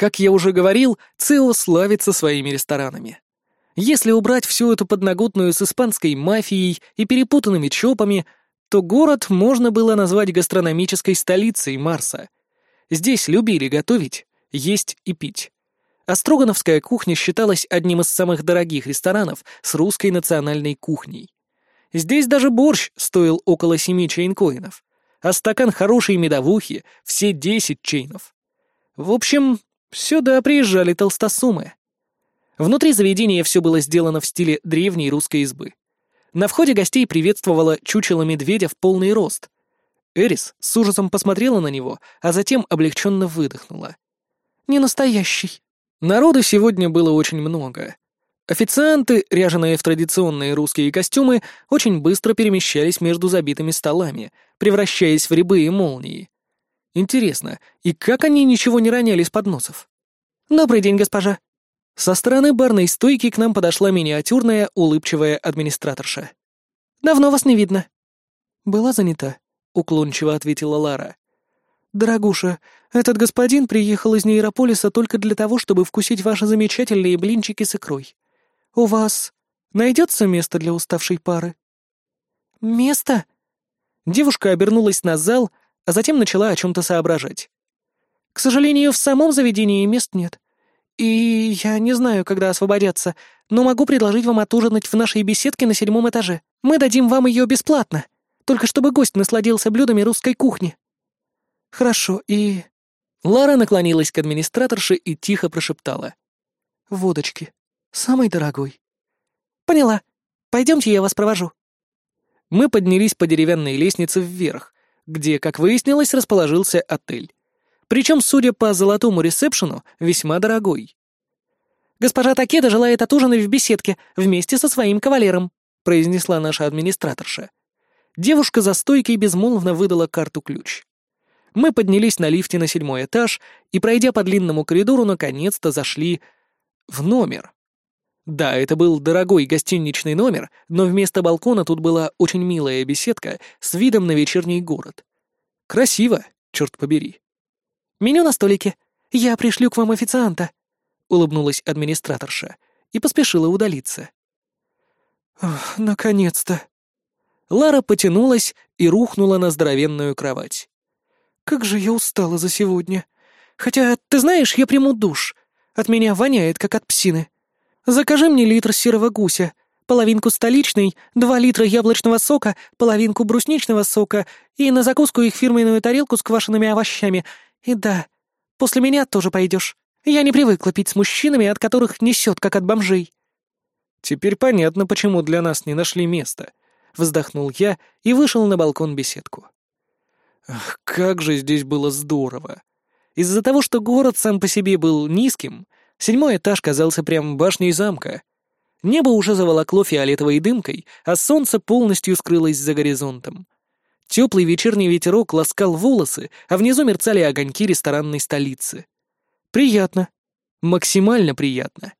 Как я уже говорил, Цио славится своими ресторанами. Если убрать всю эту подноготную с испанской мафией и перепутанными чопами, то город можно было назвать гастрономической столицей Марса. Здесь любили готовить, есть и пить. А Строгановская кухня считалась одним из самых дорогих ресторанов с русской национальной кухней. Здесь даже борщ стоил около семи чейнкоинов, а стакан хорошей медовухи — все десять чейнов. В общем, сюда приезжали толстосумы. Внутри заведения все было сделано в стиле древней русской избы. На входе гостей приветствовала чучело медведя в полный рост. Эрис с ужасом посмотрела на него, а затем облегченно выдохнула. «Не настоящий». Народу сегодня было очень много. Официанты, ряженые в традиционные русские костюмы, очень быстро перемещались между забитыми столами, превращаясь в рябы и молнии. Интересно, и как они ничего не роняли с подносов? «Добрый день, госпожа!» Со стороны барной стойки к нам подошла миниатюрная, улыбчивая администраторша. «Давно вас не видно». «Была занята», — уклончиво ответила Лара. «Дорогуша, этот господин приехал из Нейрополиса только для того, чтобы вкусить ваши замечательные блинчики с икрой. «У вас найдется место для уставшей пары?» «Место?» Девушка обернулась на зал, а затем начала о чем-то соображать. «К сожалению, в самом заведении мест нет. И я не знаю, когда освободятся, но могу предложить вам отужинать в нашей беседке на седьмом этаже. Мы дадим вам ее бесплатно, только чтобы гость насладился блюдами русской кухни». «Хорошо, и...» Лара наклонилась к администраторше и тихо прошептала. «Водочки». Самый дорогой. Поняла. Пойдемте, я вас провожу. Мы поднялись по деревянной лестнице вверх, где, как выяснилось, расположился отель. Причем, судя по золотому ресепшену, весьма дорогой. «Госпожа Такеда желает отужинать в беседке вместе со своим кавалером», произнесла наша администраторша. Девушка за стойкой безмолвно выдала карту-ключ. Мы поднялись на лифте на седьмой этаж и, пройдя по длинному коридору, наконец-то зашли в номер. Да, это был дорогой гостиничный номер, но вместо балкона тут была очень милая беседка с видом на вечерний город. Красиво, черт побери. «Меню на столике. Я пришлю к вам официанта», — улыбнулась администраторша и поспешила удалиться. «Ох, наконец-то!» Лара потянулась и рухнула на здоровенную кровать. «Как же я устала за сегодня. Хотя, ты знаешь, я приму душ. От меня воняет, как от псины. Закажи мне литр серого гуся, половинку столичный, два литра яблочного сока, половинку брусничного сока и на закуску их фирменную тарелку с квашенными овощами. И да, после меня тоже пойдешь. Я не привыкла пить с мужчинами, от которых несет, как от бомжей». «Теперь понятно, почему для нас не нашли места», — вздохнул я и вышел на балкон беседку. Ах, как же здесь было здорово! Из-за того, что город сам по себе был низким, Седьмой этаж казался прям башней замка. Небо уже заволокло фиолетовой дымкой, а солнце полностью скрылось за горизонтом. Теплый вечерний ветерок ласкал волосы, а внизу мерцали огоньки ресторанной столицы. Приятно. Максимально приятно.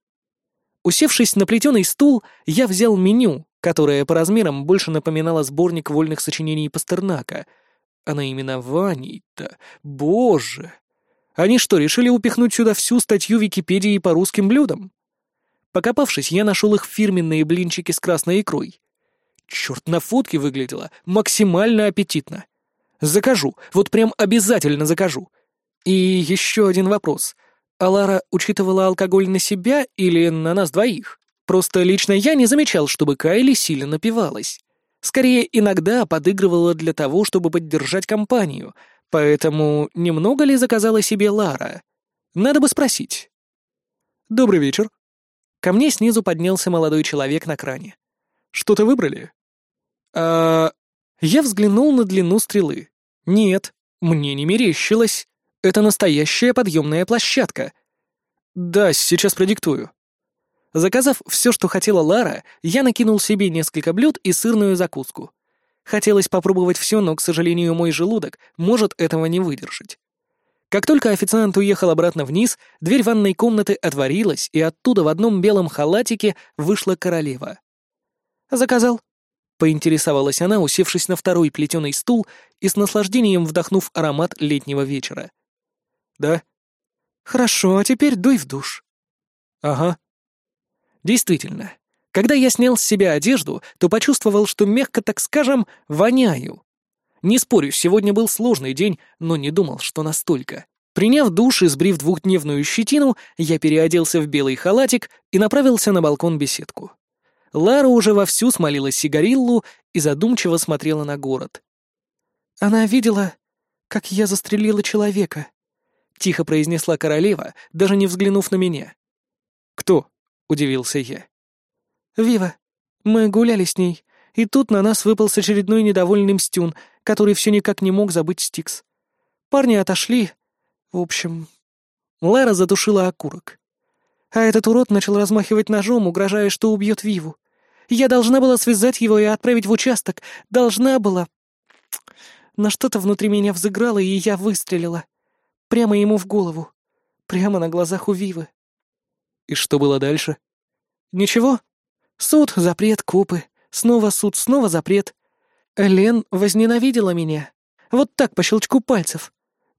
Усевшись на плетеный стул, я взял меню, которое по размерам больше напоминало сборник вольных сочинений Пастернака. А наименований-то... Боже! Они что, решили упихнуть сюда всю статью Википедии по русским блюдам? Покопавшись, я нашел их фирменные блинчики с красной икрой. Черт, на фотке выглядело максимально аппетитно. Закажу, вот прям обязательно закажу. И еще один вопрос. Алара учитывала алкоголь на себя или на нас двоих? Просто лично я не замечал, чтобы Кайли сильно напивалась. Скорее, иногда подыгрывала для того, чтобы поддержать компанию, Поэтому немного ли заказала себе Лара? Надо бы спросить. «Добрый вечер». Ко мне снизу поднялся молодой человек на кране. «Что-то выбрали?» «А...» Я взглянул на длину стрелы. «Нет, мне не мерещилось. Это настоящая подъемная площадка». «Да, сейчас продиктую». Заказав все, что хотела Лара, я накинул себе несколько блюд и сырную закуску. Хотелось попробовать все, но, к сожалению, мой желудок может этого не выдержать. Как только официант уехал обратно вниз, дверь ванной комнаты отворилась, и оттуда в одном белом халатике вышла королева. «Заказал?» — поинтересовалась она, усевшись на второй плетеный стул и с наслаждением вдохнув аромат летнего вечера. «Да?» «Хорошо, а теперь дуй в душ». «Ага». Действительно, когда я снял с себя одежду, то почувствовал, что мягко, так скажем, воняю. Не спорю, сегодня был сложный день, но не думал, что настолько. Приняв душ и сбрив двухдневную щетину, я переоделся в белый халатик и направился на балкон-беседку. Лара уже вовсю смолила сигариллу и задумчиво смотрела на город. «Она видела, как я застрелила человека», — тихо произнесла королева, даже не взглянув на меня. «Кто?» — удивился я. «Вива. Мы гуляли с ней, и тут на нас выпал очередной недовольный Мстюн, который все никак не мог забыть Стикс. Парни отошли. В общем...» Лара затушила окурок. А этот урод начал размахивать ножом, угрожая, что убьет Виву. Я должна была связать его и отправить в участок. Должна была. Но что-то внутри меня взыграло, и я выстрелила. Прямо ему в голову. Прямо на глазах у Вивы. И что было дальше? Ничего. Суд, запрет, купы. Снова суд, снова запрет. Лен возненавидела меня. Вот так, по щелчку пальцев.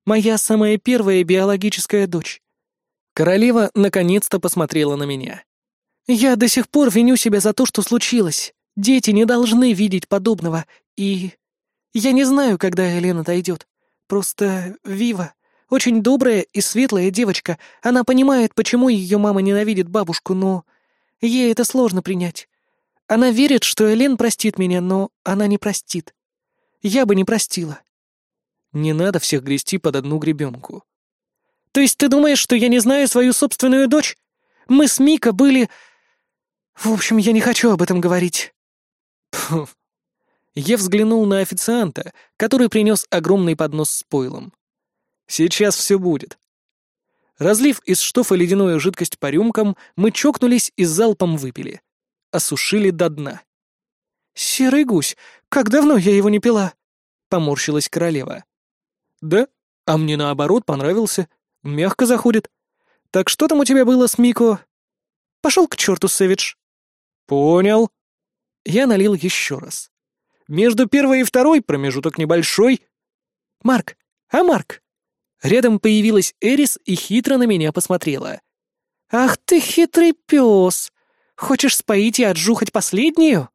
Моя самая первая биологическая дочь. Королева наконец-то посмотрела на меня. Я до сих пор виню себя за то, что случилось. Дети не должны видеть подобного. И... Я не знаю, когда Елена отойдет. Просто Вива очень добрая и светлая девочка. Она понимает, почему ее мама ненавидит бабушку, но... Ей это сложно принять. Она верит, что Элен простит меня, но она не простит. Я бы не простила. Не надо всех грести под одну гребенку. То есть ты думаешь, что я не знаю свою собственную дочь? Мы с Мика были... В общем, я не хочу об этом говорить. Фу. Я взглянул на официанта, который принес огромный поднос с пойлом. Сейчас все будет. Разлив из штофа ледяную жидкость по рюмкам, мы чокнулись и залпом выпили. Осушили до дна. «Серый гусь, как давно я его не пила?» — поморщилась королева. «Да? А мне наоборот понравился. Мягко заходит. Так что там у тебя было с Мико?» «Пошел к черту, Сэвидж». «Понял». Я налил еще раз. «Между первой и второй промежуток небольшой». «Марк! А Марк?» Рядом появилась Эрис и хитро на меня посмотрела. «Ах ты хитрый пес! Хочешь споить и отжухать последнюю?»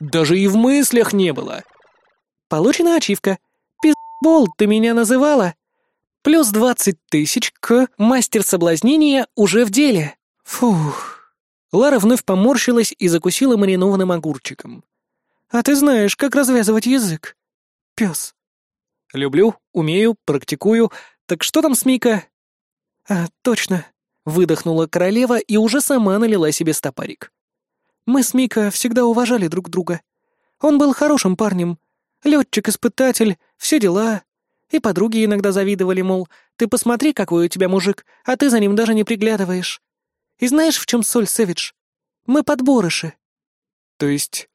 «Даже и в мыслях не было!» «Получена ачивка. Пиздбол ты меня называла?» «Плюс двадцать тысяч к мастер соблазнения уже в деле. Фух!» Лара вновь поморщилась и закусила маринованным огурчиком. «А ты знаешь, как развязывать язык, пес?» «Люблю, умею, практикую. Так что там с Мика?» «А, точно», — выдохнула королева и уже сама налила себе стопарик. «Мы с Мика всегда уважали друг друга. Он был хорошим парнем. Летчик-испытатель, все дела. И подруги иногда завидовали, мол, ты посмотри, какой у тебя мужик, а ты за ним даже не приглядываешь. И знаешь, в чем соль, Сэвидж? Мы подборыши». «То есть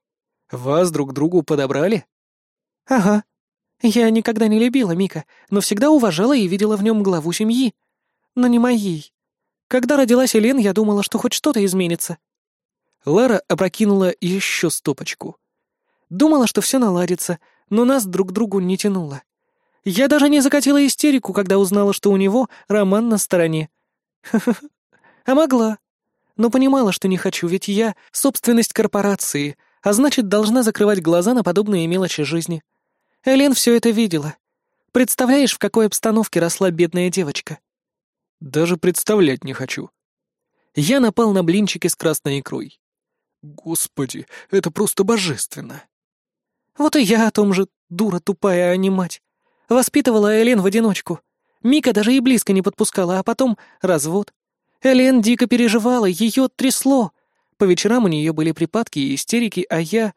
вас друг другу подобрали?» «Ага. Я никогда не любила Мика, но всегда уважала и видела в нем главу семьи. Но не моей. Когда родилась Элен, я думала, что хоть что-то изменится». Лара опрокинула еще стопочку. Думала, что все наладится, но нас друг к другу не тянуло. Я даже не закатила истерику, когда узнала, что у него роман на стороне. А могла. Но понимала, что не хочу, ведь я — собственность корпорации, а значит, должна закрывать глаза на подобные мелочи жизни. Элен все это видела. Представляешь, в какой обстановке росла бедная девочка? Даже представлять не хочу. Я напал на блинчики с красной икрой. Господи, это просто божественно. Вот и я о том же, дура тупая, а не мать. Воспитывала Элен в одиночку. Мика даже и близко не подпускала, а потом развод. Элен дико переживала, ее трясло. По вечерам у нее были припадки и истерики, а я...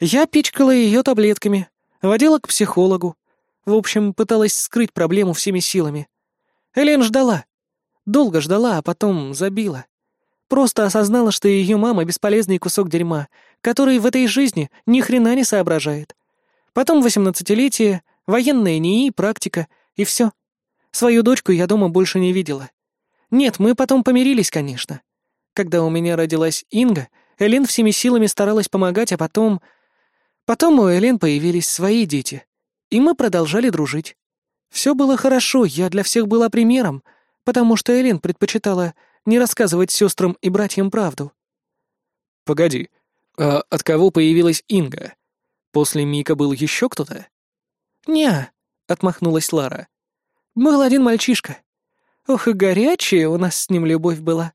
Я пичкала ее таблетками, водила к психологу. В общем, пыталась скрыть проблему всеми силами. Элен ждала. Долго ждала, а потом забила. Просто осознала, что ее мама — бесполезный кусок дерьма, который в этой жизни ни хрена не соображает. Потом восемнадцатилетие, военная НИИ, практика, и все. Свою дочку я дома больше не видела. Нет, мы потом помирились, конечно. Когда у меня родилась Инга, Элен всеми силами старалась помогать, а потом... Потом у Элен появились свои дети. И мы продолжали дружить. Все было хорошо, я для всех была примером. потому что Элен предпочитала не рассказывать сестрам и братьям правду. Погоди, а от кого появилась Инга? После Мика был еще кто-то? Не, отмахнулась Лара. Был один мальчишка. Ох, и горячая у нас с ним любовь была.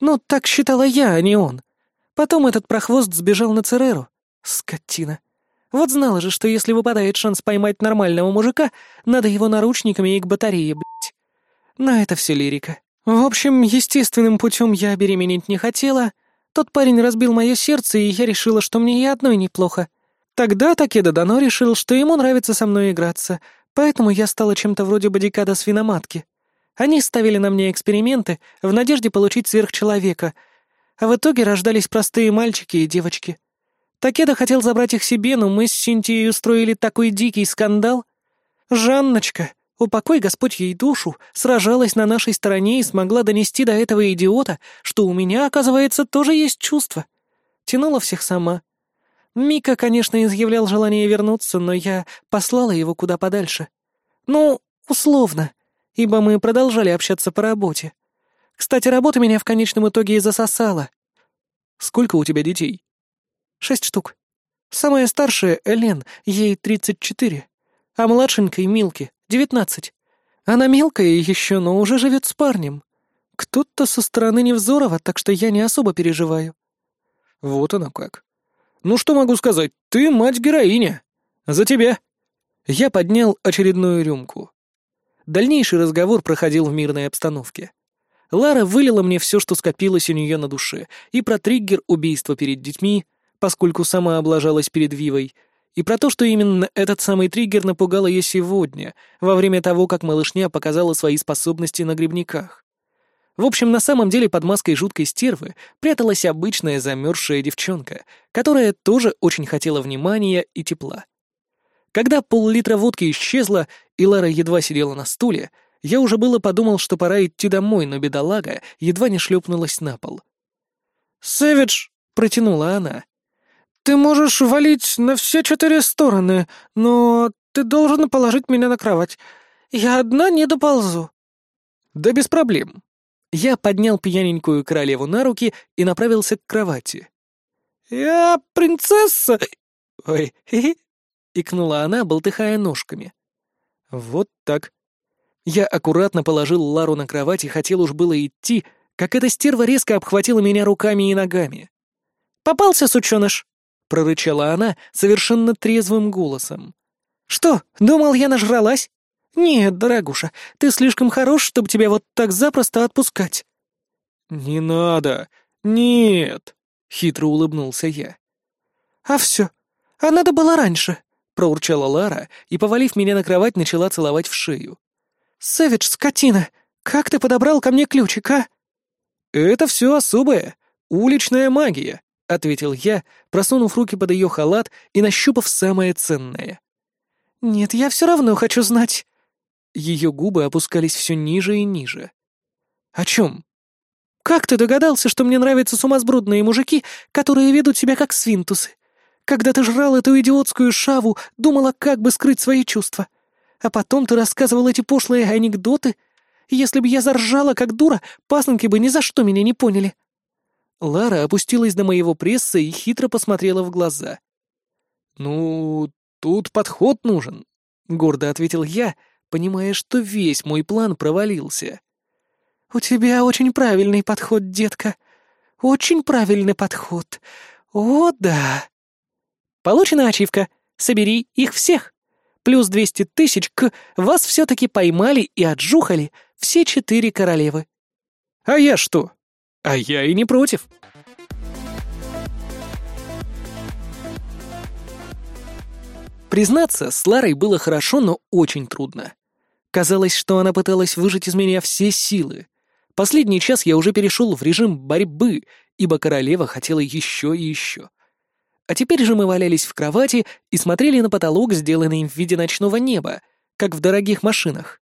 Ну, так считала я, а не он. Потом этот прохвост сбежал на Цереру. Скотина. Вот знала же, что если выпадает шанс поймать нормального мужика, надо его наручниками и к батарее, блядь. Но это все лирика. В общем, естественным путем я беременеть не хотела. Тот парень разбил мое сердце, и я решила, что мне и одной неплохо. Тогда Такеда Дано решил, что ему нравится со мной играться, поэтому я стала чем-то вроде бодикада свиноматки. Они ставили на мне эксперименты в надежде получить сверхчеловека, а в итоге рождались простые мальчики и девочки. Такеда хотел забрать их себе, но мы с Синтией устроили такой дикий скандал. Жанночка, упокой Господь ей душу, сражалась на нашей стороне и смогла донести до этого идиота, что у меня, оказывается, тоже есть чувства. Тянула всех сама. Мика, конечно, изъявлял желание вернуться, но я послала его куда подальше. Ну, условно ибо мы продолжали общаться по работе. Кстати, работа меня в конечном итоге и засосала. Сколько у тебя детей? Шесть штук. Самая старшая — Элен, ей тридцать четыре, а младшенькой — Милке, девятнадцать. Она мелкая еще, но уже живет с парнем. Кто-то со стороны Невзорова, так что я не особо переживаю. Вот оно как. Ну что могу сказать, ты мать-героиня. За тебя. Я поднял очередную рюмку. Дальнейший разговор проходил в мирной обстановке. Лара вылила мне все, что скопилось у нее на душе, и про триггер убийства перед детьми, поскольку сама облажалась перед Вивой, и про то, что именно этот самый триггер напугал ее сегодня, во время того, как малышня показала свои способности на грибниках. В общем, на самом деле под маской жуткой стервы пряталась обычная замерзшая девчонка, которая тоже очень хотела внимания и тепла. Когда пол-литра водки исчезла, и Лара едва сидела на стуле, я уже было подумал, что пора идти домой, но бедолага едва не шлепнулась на пол. «Сэвидж!» — протянула она. «Ты можешь валить на все четыре стороны, но ты должен положить меня на кровать. Я одна не доползу». «Да без проблем». Я поднял пьяненькую королеву на руки и направился к кровати. «Я принцесса...» «Ой, хи-хи», — икнула она, болтыхая ножками. Вот так. Я аккуратно положил Лару на кровать и хотел уж было идти, как эта стерва резко обхватила меня руками и ногами. «Попался, сученыш!» — прорычала она совершенно трезвым голосом. «Что, думал, я нажралась? Нет, дорогуша, ты слишком хорош, чтобы тебя вот так запросто отпускать». «Не надо! Нет!» — хитро улыбнулся я. «А все, а надо было раньше!» проурчала Лара и, повалив меня на кровать, начала целовать в шею. «Сэвидж, скотина, как ты подобрал ко мне ключик, а?» «Это все особое, уличная магия», — ответил я, просунув руки под ее халат и нащупав самое ценное. «Нет, я все равно хочу знать». Ее губы опускались все ниже и ниже. «О чем?» «Как ты догадался, что мне нравятся сумасбродные мужики, которые ведут себя как свинтусы? Когда ты жрал эту идиотскую шаву, думала, как бы скрыть свои чувства. А потом ты рассказывал эти пошлые анекдоты. Если бы я заржала, как дура, пасынки бы ни за что меня не поняли». Лара опустилась до моего пресса и хитро посмотрела в глаза. «Ну, тут подход нужен», — гордо ответил я, понимая, что весь мой план провалился. «У тебя очень правильный подход, детка. Очень правильный подход. О, да!» Получена ачивка. Собери их всех. Плюс двести тысяч к вас все-таки поймали и отжухали все четыре королевы. А я что? А я и не против. Признаться, с Ларой было хорошо, но очень трудно. Казалось, что она пыталась выжать из меня все силы. Последний час я уже перешел в режим борьбы, ибо королева хотела еще и еще. А теперь же мы валялись в кровати и смотрели на потолок, сделанный в виде ночного неба, как в дорогих машинах.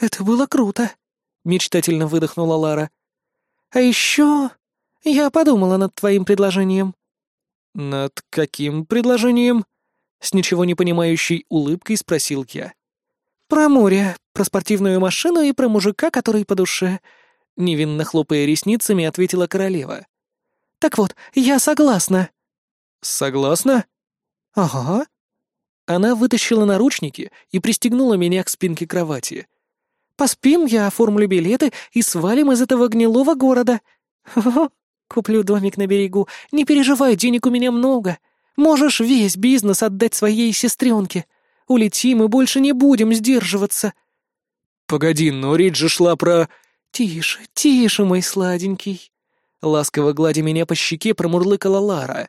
«Это было круто», — мечтательно выдохнула Лара. «А еще я подумала над твоим предложением». «Над каким предложением?» — с ничего не понимающей улыбкой спросил я. «Про море, про спортивную машину и про мужика, который по душе», — невинно хлопая ресницами, ответила королева. «Так вот, я согласна». «Согласна?» «Ага». Она вытащила наручники и пристегнула меня к спинке кровати. «Поспим, я оформлю билеты и свалим из этого гнилого города. Хо-хо, куплю домик на берегу. Не переживай, денег у меня много. Можешь весь бизнес отдать своей сестренке. Улетим и больше не будем сдерживаться». «Погоди, но речь же шла про...» «Тише, тише, мой сладенький», — ласково гладя меня по щеке промурлыкала Лара.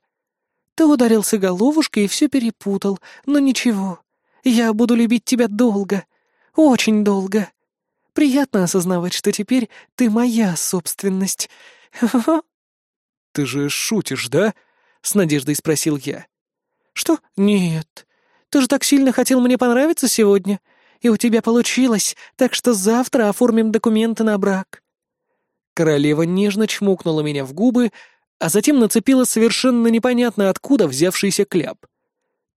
«Ты ударился головушкой и все перепутал, но ничего. Я буду любить тебя долго, очень долго. Приятно осознавать, что теперь ты моя собственность. «Ты же шутишь, да?» — с надеждой спросил я. «Что? Нет. Ты же так сильно хотел мне понравиться сегодня, и у тебя получилось, так что завтра оформим документы на брак». Королева нежно чмокнула меня в губы, а затем нацепила совершенно непонятно откуда взявшийся кляп.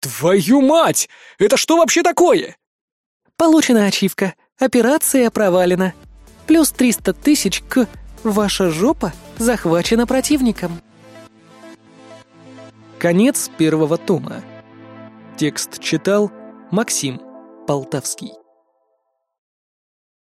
«Твою мать! Это что вообще такое?» «Получена ачивка. Операция провалена. Плюс триста тысяч к «Ваша жопа захвачена противником». Конец первого тома. Текст читал Максим Полтавский.